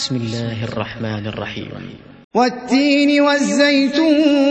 بسم الله الرحمن الرحيم. والتين والزيتون